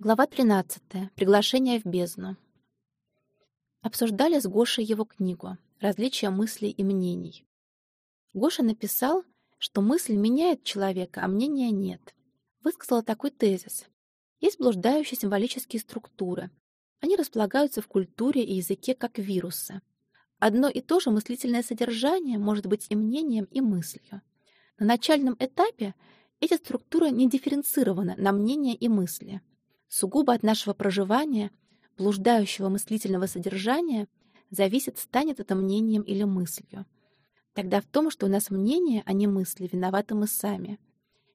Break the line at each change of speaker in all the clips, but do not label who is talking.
Глава 13. Приглашение в бездну. Обсуждали с Гошей его книгу «Различия мыслей и мнений». Гоша написал, что мысль меняет человека, а мнения нет. Высказал такой тезис. Есть блуждающие символические структуры. Они располагаются в культуре и языке как вирусы. Одно и то же мыслительное содержание может быть и мнением, и мыслью. На начальном этапе эти структуры не дифференцированы на мнения и мысли. Сугубо от нашего проживания, блуждающего мыслительного содержания, зависит, станет это мнением или мыслью. Тогда в том, что у нас мнение, а не мысли, виноваты мы сами.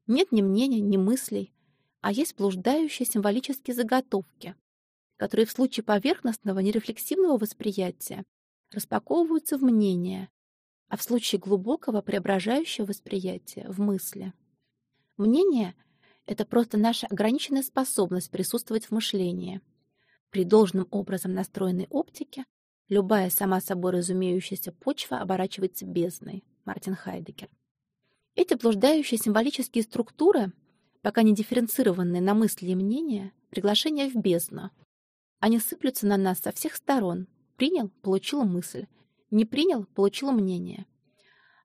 Нет ни мнения, ни мыслей, а есть блуждающие символические заготовки, которые в случае поверхностного, нерефлексивного восприятия распаковываются в мнение, а в случае глубокого преображающего восприятия — в мысли. Мнение — это просто наша ограниченная способность присутствовать в мышлении. При должным образом настроенной оптике любая сама собой разумеющаяся почва оборачивается бездной. Мартин Хайдекер. Эти блуждающие символические структуры, пока не дифференцированные на мысли и мнения, приглашение в бездну. Они сыплются на нас со всех сторон, Принял — получила мысль. Не принял — получила мнение.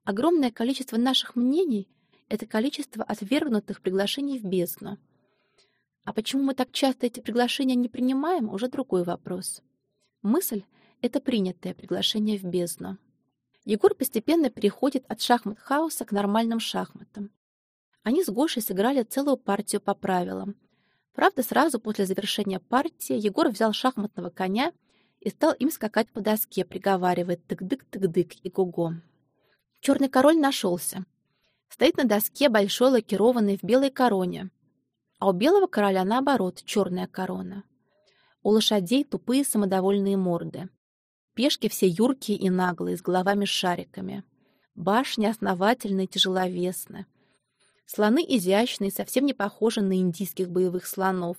Огромное количество наших мнений — это количество отвергнутых приглашений в бездну. А почему мы так часто эти приглашения не принимаем, уже другой вопрос. Мысль — это принятое приглашение в бездну. Егор постепенно переходит от шахмат-хаоса к нормальным шахматам. Они с Гошей сыграли целую партию по правилам. Правда, сразу после завершения партии Егор взял шахматного коня — и стал им скакать по доске, приговаривая тык-дык-тык-дык и гуго. Черный король нашелся. Стоит на доске большой лакированный в белой короне, а у белого короля, наоборот, черная корона. У лошадей тупые самодовольные морды. Пешки все юркие и наглые, с головами-шариками. Башни основательные, тяжеловесны. Слоны изящные, совсем не похожи на индийских боевых слонов.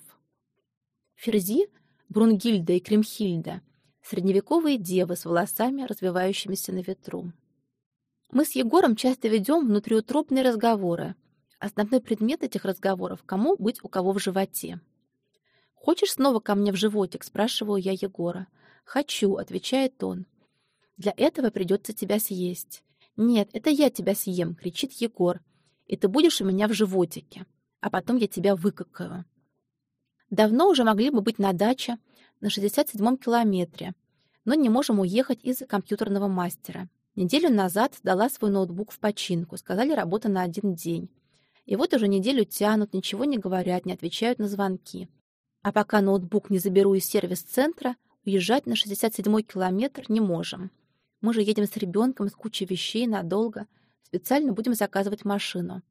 Ферзи, Брунгильда и Кремхильда средневековые девы с волосами, развивающимися на ветру. Мы с Егором часто ведем внутриутробные разговоры. Основной предмет этих разговоров — кому быть у кого в животе. «Хочешь снова ко мне в животик?» — спрашиваю я Егора. «Хочу», — отвечает он. «Для этого придется тебя съесть». «Нет, это я тебя съем», — кричит Егор. «И ты будешь у меня в животике, а потом я тебя выкакаю». Давно уже могли бы быть на даче, на 67-м километре, но не можем уехать из-за компьютерного мастера. Неделю назад дала свой ноутбук в починку, сказали работа на один день. И вот уже неделю тянут, ничего не говорят, не отвечают на звонки. А пока ноутбук не заберу из сервис-центра, уезжать на 67-й километр не можем. Мы же едем с ребенком, с кучей вещей, надолго. Специально будем заказывать машину.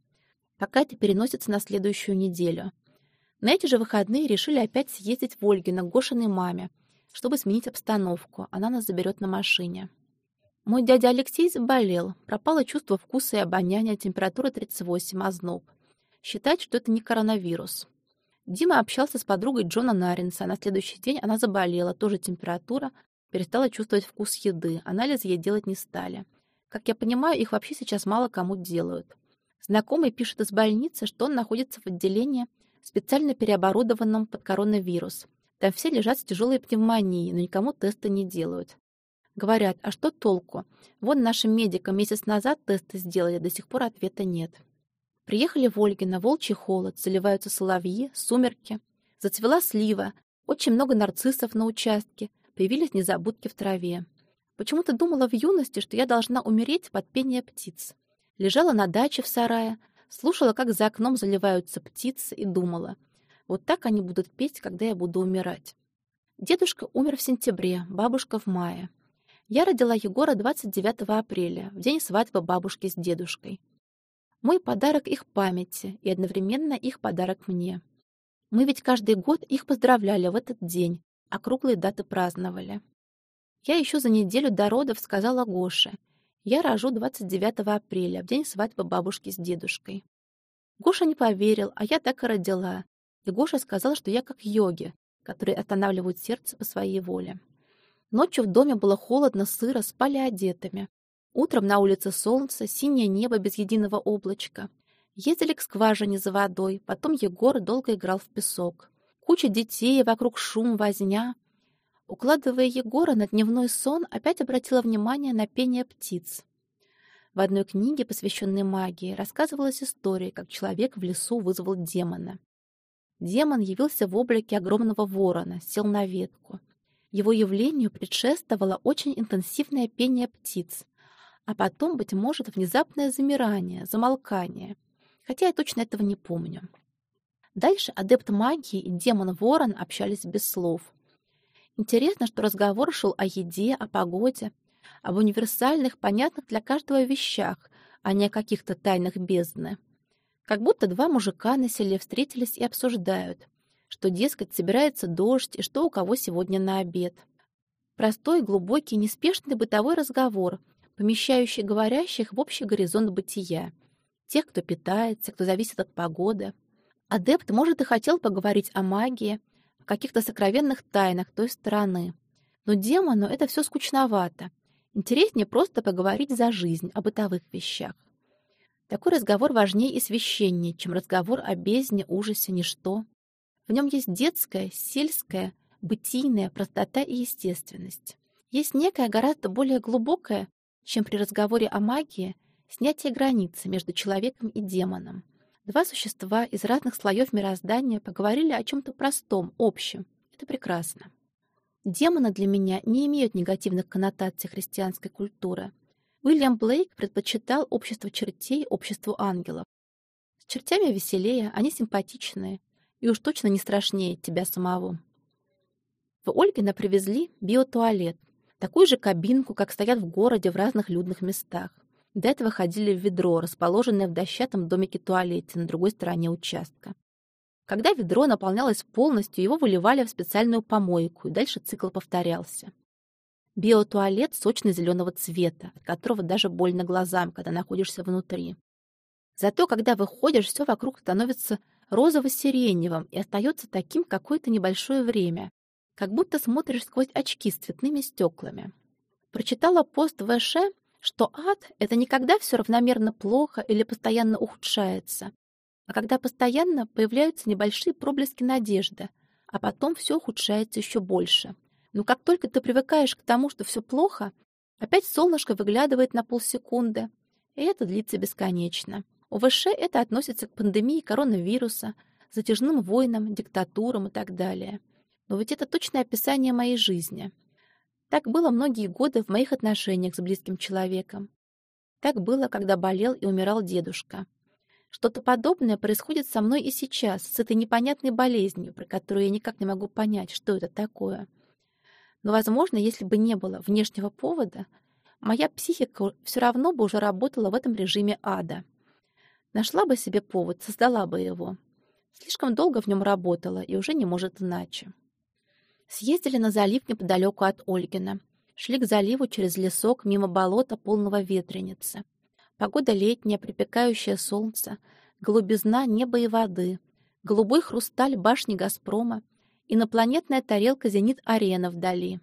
Пока это переносится на следующую неделю. На эти же выходные решили опять съездить в Ольгино к Гошиной маме, чтобы сменить обстановку. Она нас заберет на машине. Мой дядя Алексей заболел. Пропало чувство вкуса и обоняния, температура 38, озноб. Считать, что это не коронавирус. Дима общался с подругой Джона Наринса. На следующий день она заболела, тоже температура, перестала чувствовать вкус еды. Анализ ей делать не стали. Как я понимаю, их вообще сейчас мало кому делают. Знакомый пишет из больницы, что он находится в отделении специально переоборудованном под коронавирус. Там все лежат с тяжелой пневмонией, но никому тесты не делают. Говорят, а что толку? Вон нашим медикам месяц назад тесты сделали, до сих пор ответа нет. Приехали в Ольгино, волчий холод, заливаются соловьи, сумерки. Зацвела слива, очень много нарциссов на участке, появились незабудки в траве. Почему-то думала в юности, что я должна умереть под пение птиц. Лежала на даче в сарае, Слушала, как за окном заливаются птицы, и думала, вот так они будут петь, когда я буду умирать. Дедушка умер в сентябре, бабушка в мае. Я родила Егора 29 апреля, в день свадьбы бабушки с дедушкой. Мой подарок их памяти и одновременно их подарок мне. Мы ведь каждый год их поздравляли в этот день, а круглые даты праздновали. Я еще за неделю до родов сказала Гоше, я рожу 29 апреля, в день свадьбы бабушки с дедушкой. Гоша не поверил, а я так и родила. И Гоша сказал, что я как йоги, которые останавливают сердце по своей воле. Ночью в доме было холодно, сыро, спали одетыми. Утром на улице солнце, синее небо без единого облачка. Ездили к скважине за водой, потом Егор долго играл в песок. Куча детей, вокруг шум, возня. Укладывая Егора на дневной сон, опять обратила внимание на пение птиц. В одной книге, посвященной магии, рассказывалась история, как человек в лесу вызвал демона. Демон явился в облике огромного ворона, сел на ветку. Его явлению предшествовало очень интенсивное пение птиц, а потом, быть может, внезапное замирание, замолкание, хотя я точно этого не помню. Дальше адепт магии и демон-ворон общались без слов. Интересно, что разговор шел о еде, о погоде, об универсальных, понятных для каждого вещах, а не о каких-то тайнах бездны. Как будто два мужика на селе встретились и обсуждают, что, дескать, собирается дождь и что у кого сегодня на обед. Простой, глубокий, неспешный бытовой разговор, помещающий говорящих в общий горизонт бытия. Тех, кто питается, кто зависит от погоды. Адепт, может, и хотел поговорить о магии, о каких-то сокровенных тайнах той стороны. Но демону это все скучновато. Интереснее просто поговорить за жизнь, о бытовых вещах. Такой разговор важнее и священнее, чем разговор о бездне, ужасе, ничто. В нем есть детская, сельская, бытийная простота и естественность. Есть некая гораздо более глубокая, чем при разговоре о магии, снятие границы между человеком и демоном. Два существа из разных слоев мироздания поговорили о чем-то простом, общем. Это прекрасно. Демоны для меня не имеют негативных коннотаций христианской культуры. Уильям Блейк предпочитал общество чертей обществу ангелов. С чертями веселее, они симпатичные и уж точно не страшнее тебя самого. В Ольгина привезли биотуалет, такую же кабинку, как стоят в городе в разных людных местах. До этого ходили в ведро, расположенное в дощатом домике-туалете на другой стороне участка. Когда ведро наполнялось полностью, его выливали в специальную помойку, и дальше цикл повторялся. Биотуалет сочно-зеленого цвета, от которого даже больно глазам, когда находишься внутри. Зато, когда выходишь, все вокруг становится розово-сиреневым и остается таким какое-то небольшое время, как будто смотришь сквозь очки с цветными стеклами. Прочитала пост ВШ, что ад — это никогда все равномерно плохо или постоянно ухудшается, а когда постоянно появляются небольшие проблески надежды, а потом все ухудшается еще больше. Но как только ты привыкаешь к тому, что все плохо, опять солнышко выглядывает на полсекунды, и это длится бесконечно. У ВШ это относится к пандемии коронавируса, затяжным войнам, диктатурам и так далее. Но ведь это точное описание моей жизни. Так было многие годы в моих отношениях с близким человеком. Так было, когда болел и умирал дедушка. Что-то подобное происходит со мной и сейчас, с этой непонятной болезнью, про которую я никак не могу понять, что это такое. Но, возможно, если бы не было внешнего повода, моя психика все равно бы уже работала в этом режиме ада. Нашла бы себе повод, создала бы его. Слишком долго в нем работала и уже не может иначе. Съездили на залив неподалеку от Ольгина. Шли к заливу через лесок мимо болота, полного ветреницы. Погода летняя, припекающее солнце, голубизна неба и воды, голубой хрусталь башни «Газпрома», инопланетная тарелка «Зенит-арена» вдали.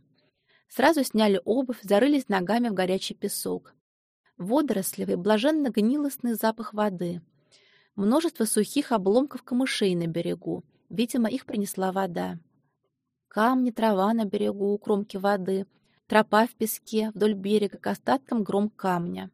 Сразу сняли обувь, зарылись ногами в горячий песок. Водорослевый, блаженно-гнилостный запах воды. Множество сухих обломков камышей на берегу. Видимо, их принесла вода. Камни, трава на берегу у кромки воды, тропа в песке вдоль берега к остаткам гром камня.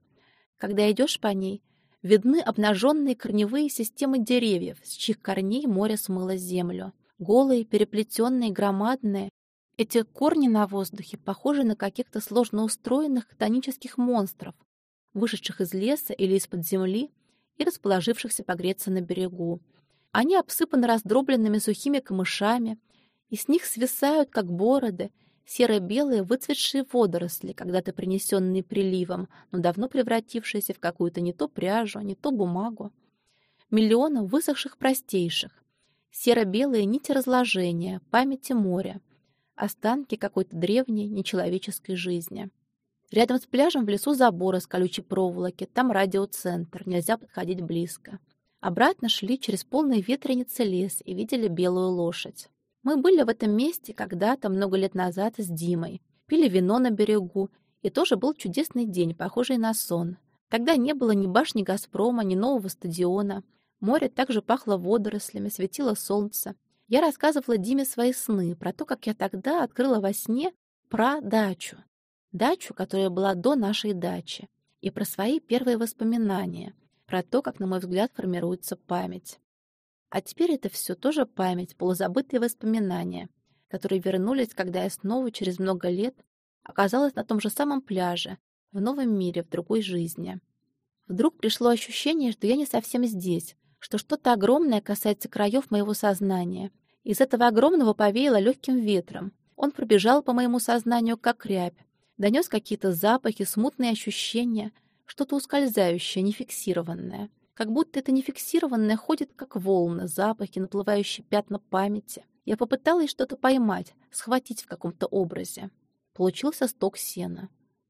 Когда идешь по ней, видны обнаженные корневые системы деревьев, с чьих корней море смыло землю. Голые, переплетенные, громадные. Эти корни на воздухе похожи на каких-то сложно устроенных тонических монстров, вышедших из леса или из-под земли и расположившихся погреться на берегу. Они обсыпаны раздробленными сухими камышами, и с них свисают, как бороды, серо-белые выцветшие водоросли, когда-то принесенные приливом, но давно превратившиеся в какую-то не то пряжу, не то бумагу. Миллионы высохших простейших. Серо-белые нити разложения, памяти моря. Останки какой-то древней нечеловеческой жизни. Рядом с пляжем в лесу забор из колючей проволоки, там радиоцентр, нельзя подходить близко. Обратно шли через полный ветреницы лес и видели белую лошадь. Мы были в этом месте когда-то, много лет назад, с Димой. Пили вино на берегу, и тоже был чудесный день, похожий на сон. Тогда не было ни башни «Газпрома», ни нового стадиона. Море также пахло водорослями, светило солнце. Я рассказывала Диме свои сны про то, как я тогда открыла во сне про дачу. Дачу, которая была до нашей дачи. И про свои первые воспоминания. Про то, как, на мой взгляд, формируется память. А теперь это все тоже память, полузабытые воспоминания, которые вернулись, когда я снова через много лет оказалась на том же самом пляже, в новом мире, в другой жизни. Вдруг пришло ощущение, что я не совсем здесь, что что-то огромное касается краев моего сознания. Из этого огромного повеяло легким ветром. Он пробежал по моему сознанию, как рябь, донес какие-то запахи, смутные ощущения, что-то ускользающее, нефиксированное. Как будто это нефиксированное ходит, как волны, запахи, наплывающие пятна памяти. Я попыталась что-то поймать, схватить в каком-то образе. Получился сток сена.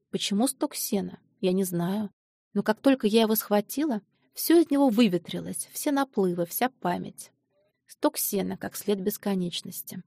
Почему сток сена? Я не знаю. Но как только я его схватила, все из него выветрилось, все наплывы, вся память. Сток сена, как след бесконечности.